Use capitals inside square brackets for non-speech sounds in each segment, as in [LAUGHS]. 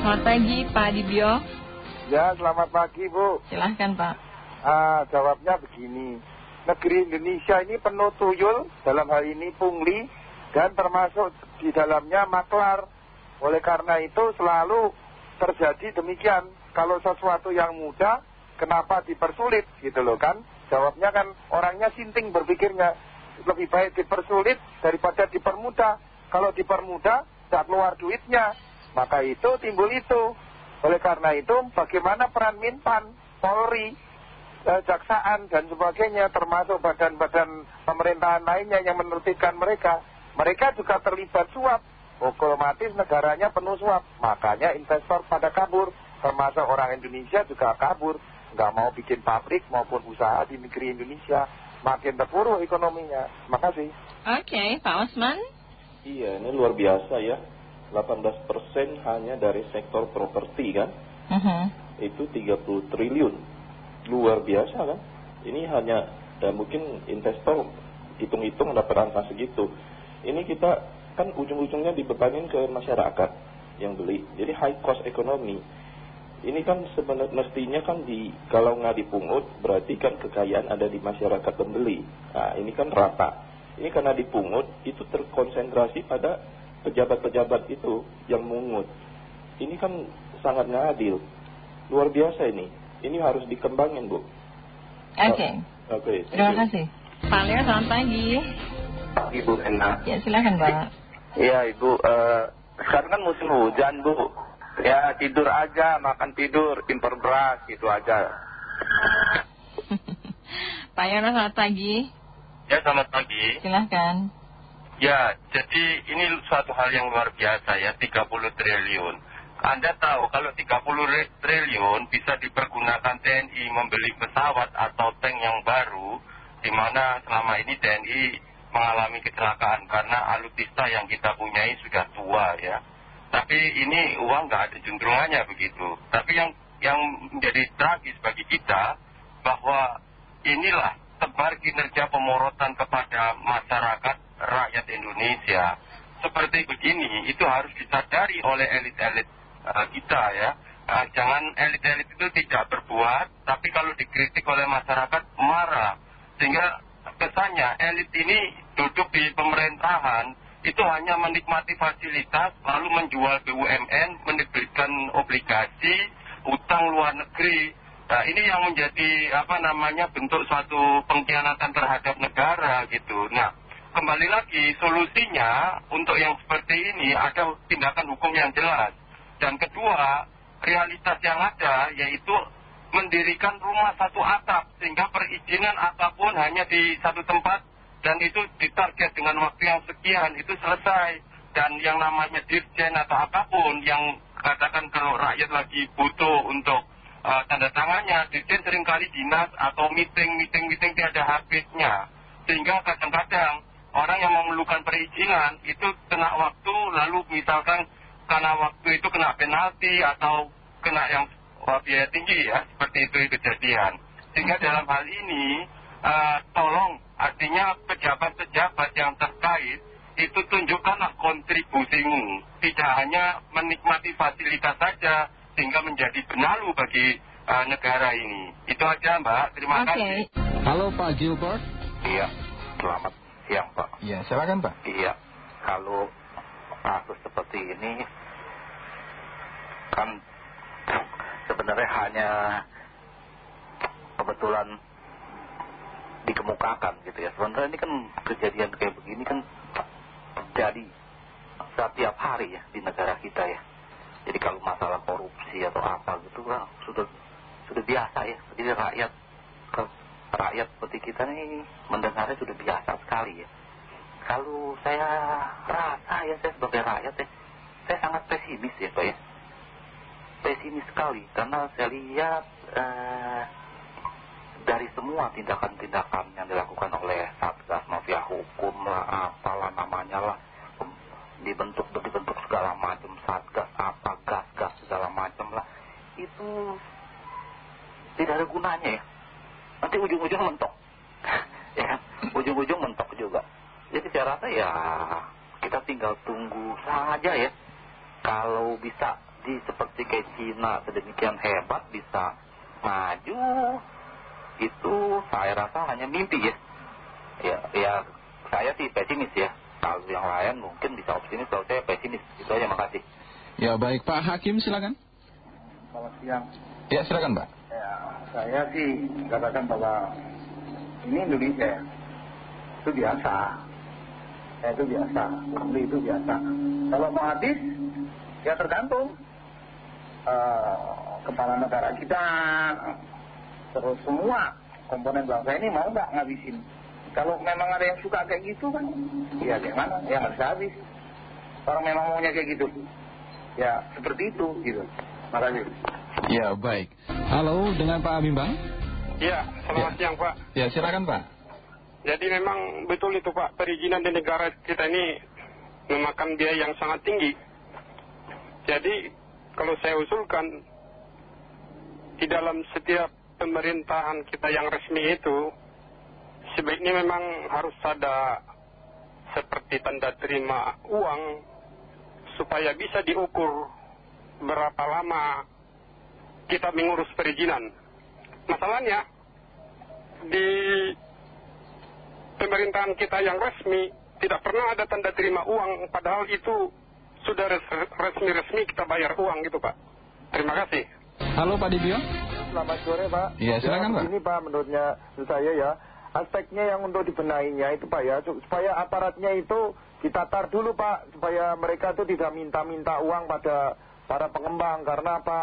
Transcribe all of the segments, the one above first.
Selamat pagi Pak Dibio. Ya, selamat pagi Bu. Silahkan Pak. Ah, jawabnya begini. Negeri Indonesia ini penuh tuyul, dalam hal ini pungli, dan termasuk di dalamnya maklar. Oleh karena itu selalu terjadi demikian. Kalau sesuatu yang mudah, kenapa dipersulit gitu loh kan? Jawabnya kan orangnya sinting berpikirnya. Lebih baik dipersulit daripada dipermudah. Kalau dipermudah, tidak keluar duitnya. Maka itu timbul itu. Oleh karena itu, bagaimana peran Minpan, Polri, eh, Jaksaan, dan sebagainya, termasuk badan-badan pemerintahan lainnya yang menertibkan mereka. Mereka juga terlibat suap. Otomatis negaranya penuh suap. Makanya investor pada kabur. Termasuk orang Indonesia juga kabur. Nggak mau bikin pabrik maupun usaha di negeri Indonesia. Makin terpuruk ekonominya. Terima kasih. Oke, Pak Osman. Iya, ini luar biasa ya. 18% hanya dari sektor properti kan. Mhm. Itu 30 triliun. Luar biasa kan. Ini hanya, ya mungkin investor hitung-hitung dapat angka segitu. Ini kita kan ujung-ujungnya dibebanin ke masyarakat yang beli. Jadi high cost ekonomi. Ini kan sebenarnya mestinya kan di kalau nggak dipungut berarti kan kekayaan ada di masyarakat pembeli. Nah ini kan rata. Ini karena dipungut itu terkonsentrasi pada pejabat-pejabat itu yang mungut. Ini kan sangat nggak adil. Luar biasa ini. Ini harus dikembangin bu. Oke. Oke. thank Terima you. kasih. Pak Leo, selamat pagi. Ibu enak. Ya, silakan Pak. Iya Ibu, eh, sekarang kan musim hujan Bu. Ya tidur aja, makan tidur, impor beras gitu aja. [LAUGHS] Pak Yono, selamat pagi. Ya, selamat pagi. Silahkan. Ya, jadi ini suatu hal yang luar biasa ya, 30 triliun. Anda tahu kalau 30 re- triliun bisa dipergunakan TNI membeli pesawat atau tank yang baru, di mana selama ini TNI mengalami kecelakaan karena alutsista yang kita punyai sudah tua ya. Tapi ini uang nggak ada juntrungannya begitu. Tapi yang yang menjadi tragis bagi kita bahwa inilah tebar kinerja pemorotan kepada masyarakat rakyat Indonesia. Seperti begini, itu harus disadari oleh elit-elit eh, kita ya. Eh, jangan elit-elit itu tidak berbuat, tapi kalau dikritik oleh masyarakat marah. Sehingga kesannya elit ini duduk di pemerintahan itu hanya menikmati fasilitas lalu menjual BUMN, menerbitkan obligasi, utang luar negeri. Nah, ini yang menjadi apa namanya bentuk suatu pengkhianatan terhadap negara gitu. Nah, kembali lagi solusinya untuk yang seperti ini ada tindakan hukum yang jelas. Dan kedua, realitas yang ada yaitu mendirikan rumah satu atap sehingga perizinan apa pun hanya di satu tempat dan itu ditarget dengan waktu yang sekian itu selesai dan yang namanya dirjen atau apa pun yang katakan kalau rakyat lagi butuh untuk uh, tanda tangannya dirjen sering kali dinas atau meeting meeting meeting tiada habisnya sehingga kadang-kadang orang yang memerlukan perizinan itu kena waktu lalu misalkan karena waktu itu kena penalti atau kena yang biaya tinggi ya seperti itu kejadian. Sehingga dalam hal ini uh, tolong artinya pejabat-pejabat yang terkait itu tunjukkanlah kontribusimu. Tidak hanya menikmati fasilitas saja sehingga menjadi benalu bagi uh, negara ini. Itu aja mbak. Terima kasih. Halo Pak Gilbert. Iya, selamat siang Pak. Ya, silakan Pak. Iya, kalau kasus seperti ini kan sebenarnya hanya kebetulan dikemukakan gitu ya. Sebenarnya ini kan kejadian kayak begini kan terjadi setiap hari ya di negara kita ya. Jadi kalau masalah korupsi atau apa gitu kan sudah sudah biasa ya. Jadi rakyat rakyat seperti kita nih mendengarnya sudah biasa sekali ya. Kalau saya rasa ya saya sebagai rakyat ya, saya sangat pesimis ya Pak ya. Pesimis sekali karena saya lihat eh, dari semua tindakan-tindakan yang dilakukan oleh Satgas Mafia Hukum lah, apalah namanya lah, Pem- dibentuk dibentuk segala macam Satgas apa gas-gas segala macam lah, itu tidak ada gunanya ya. Nanti ujung-ujung mentok, [LAUGHS] ya kan? Ujung-ujung mentok juga. Jadi saya rasa ya kita tinggal tunggu saja ya. Kalau bisa di seperti kayak Cina sedemikian hebat bisa maju itu saya rasa hanya mimpi ya ya, ya saya sih pesimis ya kalau yang lain mungkin bisa optimis kalau saya pesimis itu aja makasih Ya baik Pak Hakim silakan. Selamat siang. Ya silakan Pak. Ya, saya sih katakan bahwa ini Indonesia. Itu biasa. Ya, itu biasa. Pungli itu biasa. Kalau mau habis, ya tergantung. eh, kepala negara kita, terus semua komponen bangsa ini mau nggak ngabisin. Kalau memang ada yang suka kayak gitu kan, ya gimana? Ya bisa habis. Orang memang maunya kayak gitu. Ya seperti itu gitu. Makasih. Ya baik. Halo dengan Pak Bimbang. Ya, selamat Ya. siang Pak. Ya silakan Pak. Jadi memang betul itu Pak, perizinan di negara kita ini memakan biaya yang sangat tinggi. Jadi kalau saya usulkan, di dalam setiap pemerintahan kita yang resmi itu, sebaiknya memang harus ada seperti tanda terima uang, supaya bisa diukur berapa lama kita mengurus perizinan. Masalahnya, di pemerintahan kita yang resmi tidak pernah ada tanda terima uang padahal itu sudah res- resmi-resmi kita bayar uang gitu Pak terima kasih Halo Pak Dibio. Selamat sore Pak. Iya, silakan, Pak. Ini Pak menurutnya menurut saya ya aspeknya yang untuk dibenahinya itu Pak ya su- supaya aparatnya itu ditatar dulu Pak supaya mereka itu tidak minta-minta uang pada para pengembang karena apa?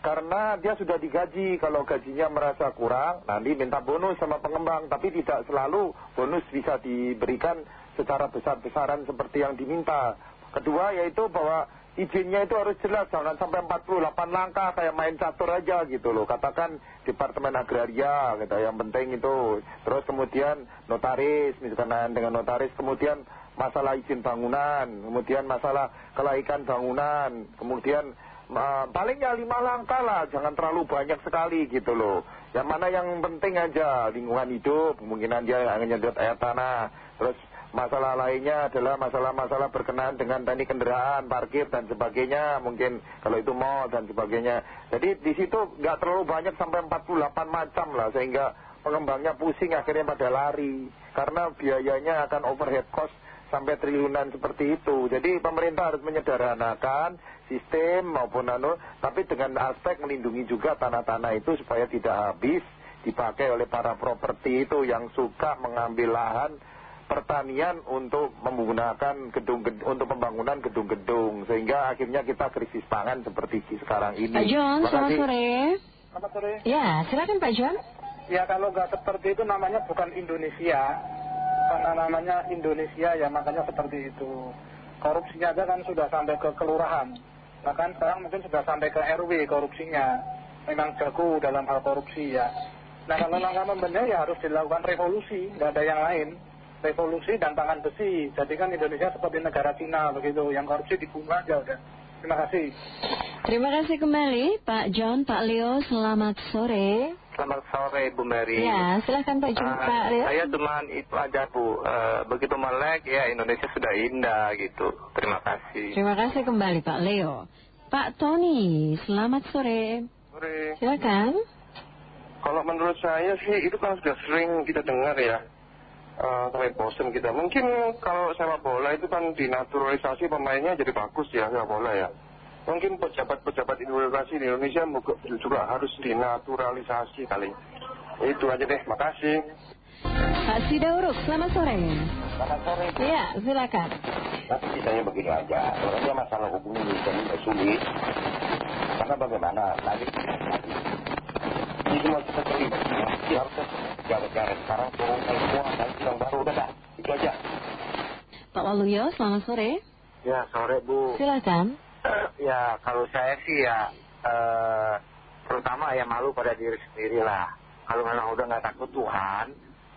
Karena dia sudah digaji. Kalau gajinya merasa kurang nanti minta bonus sama pengembang. Tapi tidak selalu bonus bisa diberikan secara besar-besaran seperti yang diminta. Kedua yaitu bahwa izinnya itu harus jelas. Jangan sampai 48 langkah kayak main catur aja gitu loh. Katakan departemen agraria gitu. Yang penting itu. Terus kemudian notaris misalkan dengan notaris. Kemudian masalah izin bangunan kemudian masalah kelaikan bangunan kemudian ma- palingnya lima langkah lah. Jangan terlalu banyak sekali gitu loh. Yang mana yang penting aja lingkungan hidup kemungkinan dia akan nyedot air tanah. Terus masalah lainnya adalah masalah-masalah berkenaan dengan teknik kendaraan, parkir dan sebagainya. Mungkin kalau itu mall dan sebagainya. Jadi di situ nggak terlalu banyak sampai 48 macam lah sehingga pengembangnya pusing akhirnya pada lari. Karena biayanya akan overhead cost sampai triliunan seperti itu jadi pemerintah harus menyederhanakan sistem maupun anu tapi dengan aspek melindungi juga tanah-tanah itu supaya tidak habis dipakai oleh para properti itu yang suka mengambil lahan pertanian untuk menggunakan gedung, untuk pembangunan gedung-gedung sehingga akhirnya kita krisis pangan seperti sekarang ini. Pak John, selamat sore. Selamat sore. Ya, silakan Pak John. Ya kalau nggak seperti itu namanya bukan Indonesia, karena namanya Indonesia ya makanya seperti itu. Korupsinya aja kan sudah sampai ke kelurahan, bahkan sekarang mungkin sudah sampai ke RW korupsinya. Memang jago dalam hal korupsi ya. Nah kalau langkah membenahi ya harus dilakukan revolusi, nggak ada yang lain. Revolusi dan tangan besi. Jadi kan Indonesia seperti negara Cina begitu, yang korupsi dibunuh aja udah. Terima kasih. Terima kasih kembali Pak John, Pak Leo, selamat sore. Selamat sore Bu Mary Ya, silakan Pak John, Ah, Pak Leo. saya cuman itu aja Bu Eh, begitu melek ya Indonesia sudah indah gitu terima kasih Terima kasih kembali Pak Leo. Pak Tony, selamat sore. sore Silakan. kalau menurut saya sih itu kan sudah sering kita dengar ya Eh, sampai bosen kita mungkin kalau sepak bola itu kan dinaturalisasi pemainnya jadi bagus ya sepak bola ya mungkin pejabat-pejabat birokrasi di Indonesia juga- juga harus dinaturalisasi kali itu aja deh makasih Pak Sidauruk, selamat sore. Selamat sore. Ya, silakan. Tapi sisanya begini aja, sebenarnya masalah hukum Indonesia ini sulit. Karena bagaimana, tadi, tadi, ini semua kita terlibat Jadi harusnya jarak-jarak sekarang turun semua, nanti yang baru, udah dah, itu aja. Pak Waluyo, selamat sore. Ya, sore Bu. Silakan. Ya, kalau saya sih ya, eh, terutama ya malu pada diri sendiri lah. Kalau memang udah nggak takut Tuhan,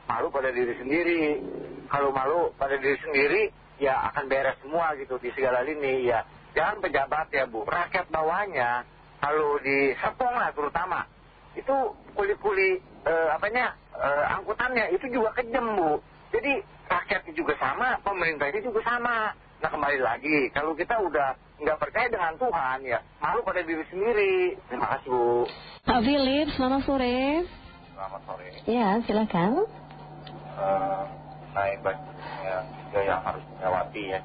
malu pada diri sendiri. Kalau malu pada diri sendiri, ya akan beres semua gitu di segala lini. Ya, jangan pejabat ya Bu, rakyat bawahnya, kalau di Serpong lah terutama, itu kuli-kuli eh, apanya eh, angkutannya itu juga kejam Bu. Jadi rakyatnya juga sama, pemerintahnya juga sama. Nah kembali lagi, kalau kita udah nggak percaya dengan Tuhan ya malu pada diri sendiri. Terima kasih Bu. Pak Philip, selamat sore. Selamat sore. Ya, silakan. Eh, naik banyak juga yang harus dilewati ya.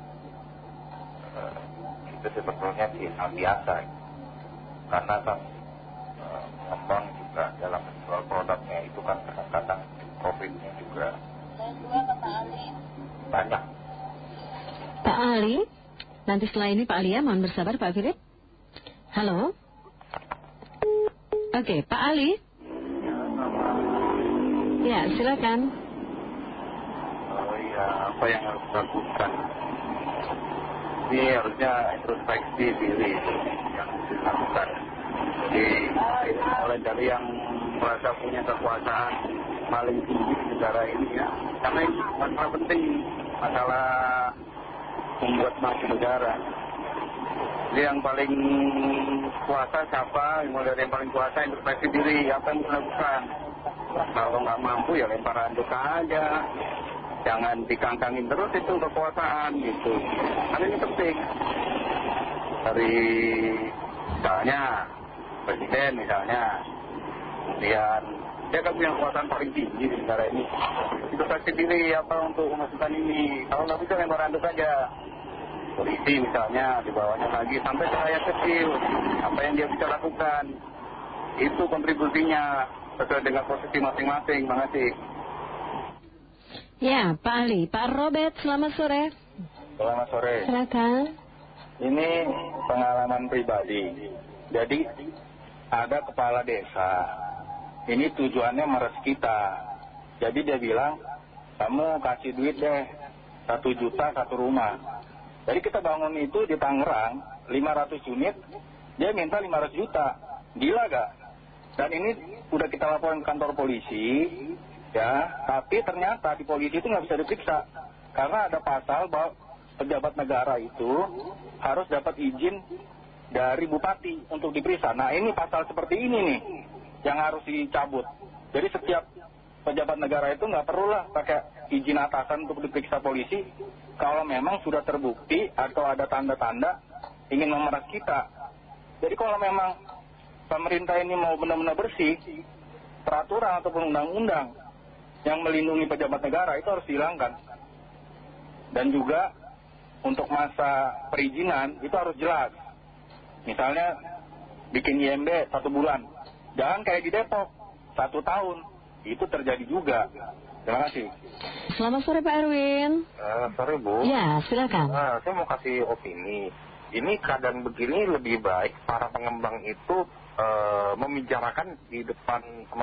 Eh, itu sebetulnya sih hal biasa. Karena kan pengembang juga dalam menjual produknya itu kan kadang-kadang profitnya juga banyak. Pak Ali, nanti setelah ini Pak Ali ya, mohon bersabar Pak Philip. Halo. Oke, Pak Ali. Ya, silakan. Oh iya, apa yang harus dilakukan? Ini harusnya introspeksi diri yang dilakukan. Jadi mulai dari yang merasa punya kekuasaan paling tinggi negara ini ya. Karena ini masalah penting, masalah membuat maju negara. Jadi yang paling kuasa siapa? Mulai dari yang paling kuasa introspeksi diri, apa yang dilakukan? Kalau nggak mampu ya lempar handuk aja. Jangan dikangkangin terus itu kekuasaan gitu. Karena ini penting. Dari misalnya presiden misalnya, kemudian dia kan punya kekuasaan paling tinggi di negara ini. Itu pasti diri apa untuk memasukkan ini. Kalau nggak bisa lempar handuk aja. Polisi misalnya di bawahnya lagi sampai ke rakyat kecil. Apa yang dia bisa lakukan. Itu kontribusinya sesuai dengan posisi masing-masing. Terima kasih. Ya, Pak Ali. Pak Robert, selamat sore. Selamat sore. Silakan. Ini pengalaman pribadi. Jadi ada kepala desa. Ini tujuannya meres kita. Jadi dia bilang, kamu kasih duit deh, satu juta satu rumah. Jadi kita bangun itu di Tangerang, 500 unit, dia minta 500 juta. Gila gak? Dan ini udah kita laporan kantor polisi, ya. Tapi ternyata di polisi itu nggak bisa diperiksa. Karena ada pasal bahwa pejabat negara itu harus dapat izin dari bupati untuk diperiksa. Nah ini pasal seperti ini nih yang harus dicabut. Jadi setiap pejabat negara itu nggak perlulah pakai izin atasan untuk diperiksa polisi kalau memang sudah terbukti atau ada tanda-tanda ingin memeras kita. Jadi kalau memang pemerintah ini mau benar-benar bersih, peraturan ataupun undang-undang yang melindungi pejabat negara itu harus dihilangkan. Dan juga untuk masa perizinan itu harus jelas. Misalnya bikin IMB satu bulan. Jangan kayak di Depok, satu tahun. Itu terjadi juga. Terima kasih. Selamat sore Pak Erwin. Uh, sorry Bu. Ya, silakan. Nah, saya mau kasih opini. Ini keadaan begini lebih baik para pengembang itu uh, membicarakan di depan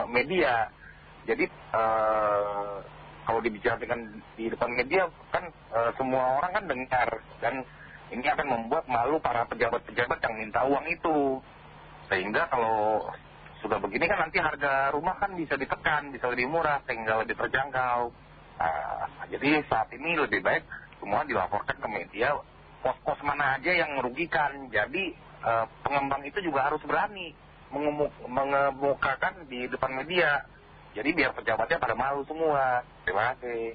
media. Jadi uh, kalau dibicarakan di depan media kan uh, semua orang kan dengar dan ini akan membuat malu para pejabat-pejabat yang minta uang itu. Sehingga kalau sudah begini kan nanti harga rumah kan bisa ditekan, bisa lebih murah sehingga lebih terjangkau. Nah, jadi saat ini lebih baik semua dilaporkan ke media pos-pos mana aja yang merugikan. Jadi eh, pengembang itu juga harus berani mengemukakan di depan media. Jadi biar pejabatnya pada malu semua. Terima kasih.